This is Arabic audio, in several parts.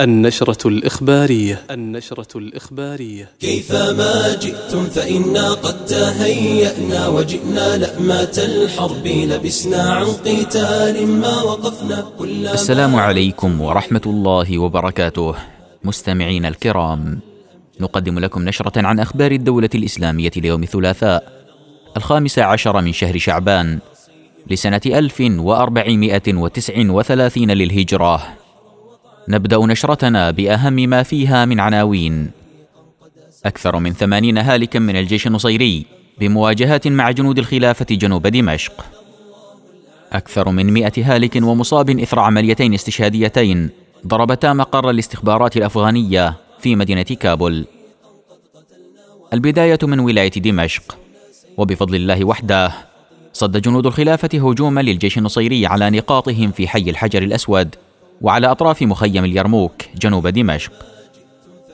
النشرة الإخبارية. النشرة الإخبارية. كيفما جئتم فإنا قد تهيأنا وجئنا لأمات الحرب لبسنا عن قتال ما وقفنا كل السلام عليكم ورحمة الله وبركاته. مستمعين الكرام نقدم لكم نشرة عن أخبار الدولة الإسلامية ليوم الثلاثاء الخامس عشر من شهر شعبان لسنة 1439 للهجرة. نبدأ نشرتنا بأهم ما فيها من عناوين. أكثر من ثمانين هالكا من الجيش النصيري بمواجهات مع جنود الخلافة جنوب دمشق. أكثر من مئة هالك ومصاب إثر عمليتين استشهاديتين ضربتا مقر الاستخبارات الأفغانية في مدينة كابول. البداية من ولاية دمشق. وبفضل الله وحده صد جنود الخلافة هجوما للجيش النصيري على نقاطهم في حي الحجر الأسود وعلى أطراف مخيم اليرموك جنوب دمشق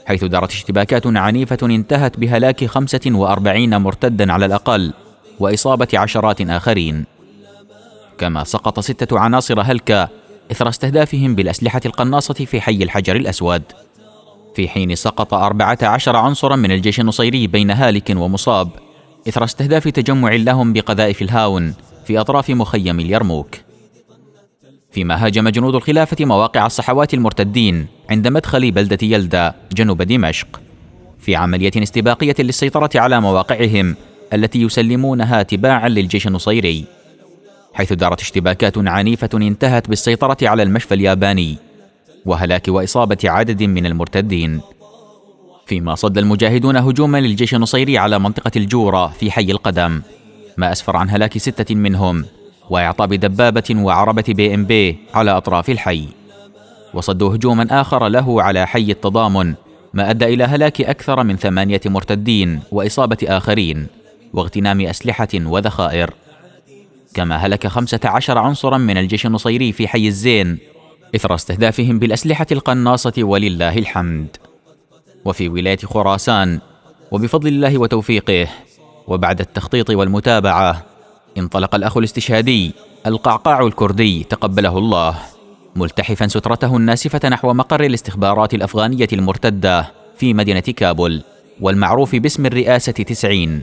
حيث دارت اشتباكات عنيفة انتهت بهلاك 45 مرتدا على الأقل وإصابة عشرات آخرين. كما سقط ستة عناصر هلكة إثر استهدافهم بالأسلحة القناصة في حي الحجر الأسود. في حين سقط أربعة عشر عنصرا من الجيش النصيري بين هالك ومصاب إثر استهداف تجمع لهم بقذائف الهاون في أطراف مخيم اليرموك. فيما هاجم جنود الخلافة مواقع الصحوات المرتدين عند مدخل بلدة يلدا جنوب دمشق. في عملية استباقية للسيطرة على مواقعهم التي يسلمونها تباعا للجيش النصيري. حيث دارت اشتباكات عنيفة انتهت بالسيطرة على المشفى الياباني وهلاك وإصابة عدد من المرتدين. فيما صد المجاهدون هجوما للجيش النصيري على منطقة الجورة في حي القدم. ما أسفر عن هلاك ستة منهم. وإعطاب دبابة وعربة بي إم بي على أطراف الحي. وصدوا هجوما آخر له على حي التضامن ما أدى إلى هلاك أكثر من ثمانية مرتدين وإصابة آخرين واغتنام أسلحة وذخائر. كما هلك خمسة عشر عنصرا من الجيش النصيري في حي الزين إثر استهدافهم بالأسلحة القناصة ولله الحمد. وفي ولاية خراسان وبفضل الله وتوفيقه وبعد التخطيط والمتابعة انطلق الأخ الاستشهادي القعقاع الكردي تقبله الله. ملتحفا سترته الناسفة نحو مقر الاستخبارات الأفغانية المرتدة في مدينة كابول والمعروف باسم الرئاسة تسعين.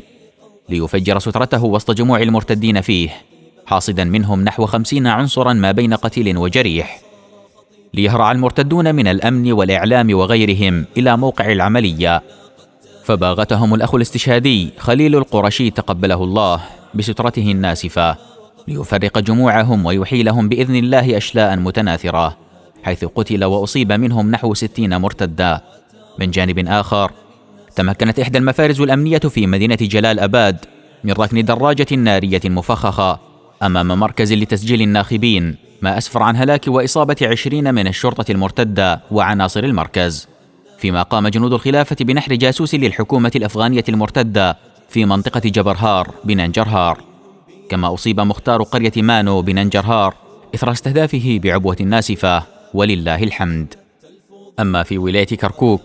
ليفجر سترته وسط جموع المرتدين فيه حاصدا منهم نحو خمسين عنصرا ما بين قتيل وجريح. ليهرع المرتدون من الأمن والإعلام وغيرهم إلى موقع العملية. فباغتهم الأخ الاستشهادي خليل القرشي تقبله الله. بسترته الناسفة ليفرق جموعهم ويحيلهم بإذن الله أشلاء متناثرة حيث قتل وأصيب منهم نحو ستين مرتدا من جانب آخر تمكنت إحدى المفارز الأمنية في مدينة جلال أباد من ركن دراجة نارية مفخخة أمام مركز لتسجيل الناخبين ما أسفر عن هلاك وإصابة عشرين من الشرطة المرتدة وعناصر المركز. فيما قام جنود الخلافة بنحر جاسوس للحكومة الأفغانية المرتدة في منطقة جبرهار بننجرهار كما أصيب مختار قرية مانو بننجرهار إثر استهدافه بعبوة ناسفة ولله الحمد. أما في ولاية كركوك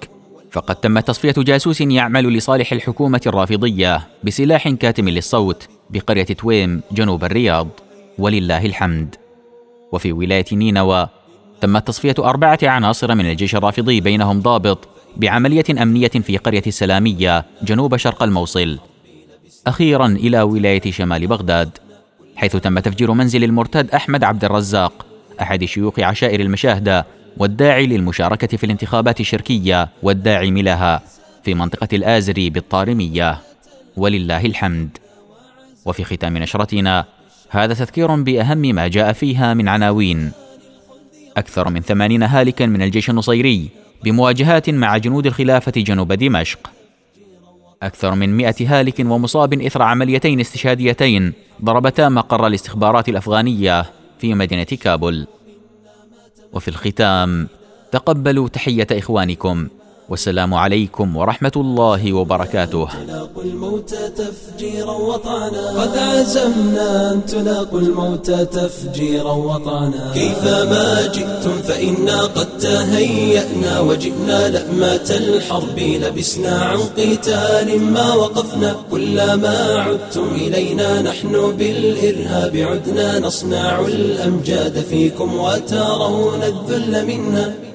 فقد تم تصفية جاسوس يعمل لصالح الحكومة الرافضية بسلاح كاتم للصوت بقرية تويم جنوب الرياض ولله الحمد. وفي ولاية نينوى تمت تصفية أربعة عناصر من الجيش الرافضي بينهم ضابط بعملية أمنية في قرية السلامية جنوب شرق الموصل. أخيرا إلى ولاية شمال بغداد حيث تم تفجير منزل المرتد أحمد عبد الرزاق أحد شيوخ عشائر المشاهدة والداعي للمشاركة في الانتخابات الشركية والداعم لها في منطقة الآزري بالطارمية. ولله الحمد. وفي ختام نشرتنا هذا تذكير بأهم ما جاء فيها من عناوين. أكثر من ثمانين هالكا من الجيش النصيري بمواجهات مع جنود الخلافة جنوب دمشق. أكثر من مئة هالك ومصاب إثر عمليتين استشهاديتين ضربتا مقر الاستخبارات الأفغانية في مدينة كابول. وفي الختام تقبلوا تحية إخوانكم. والسلام عليكم ورحمة الله وبركاته. تلاقوا الموت تفجيرا وطعنا. قد عزمنا أن تلاقوا الموت تفجيرا وطعنا. كيفما جئتم فإنا قد تهيأنا وجئنا لأمات الحرب. لبسنا عن قتال ما وقفنا. كلما عدتم إلينا نحن بالإرهاب عدنا. نصنع الأمجاد فيكم وترون الذل منا.